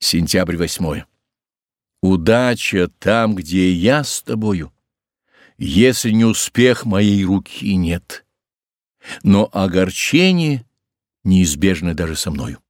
Сентябрь 8. Удача там, где я с тобою. Если не успех, моей руки нет. Но огорчение неизбежно даже со мною.